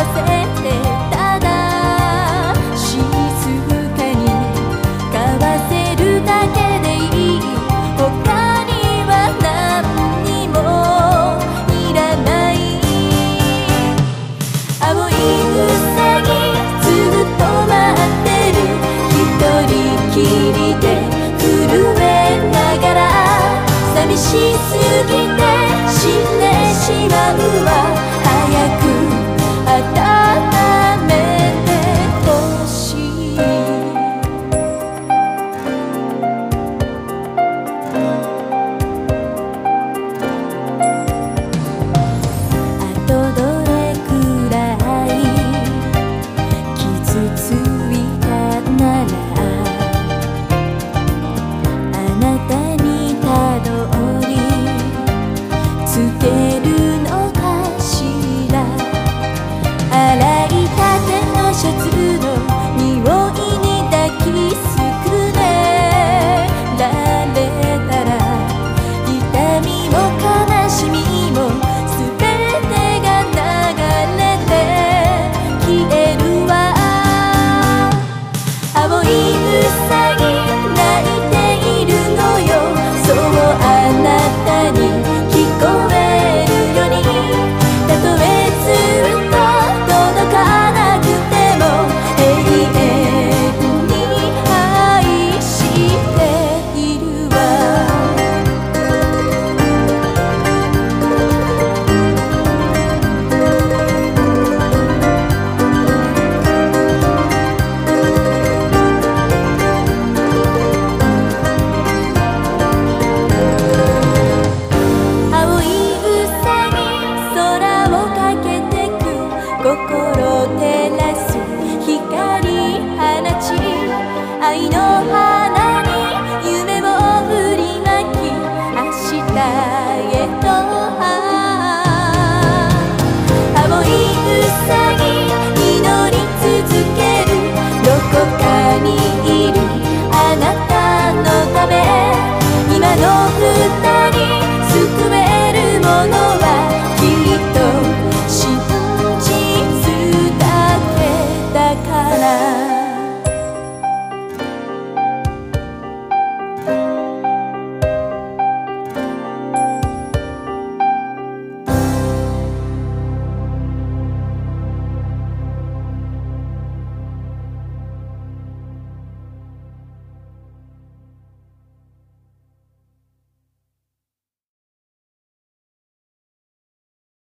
Let's say の二人